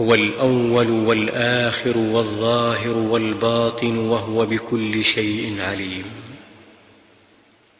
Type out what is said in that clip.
هو الأول والآخر والظاهر والباطن وهو بكل شيء عليم.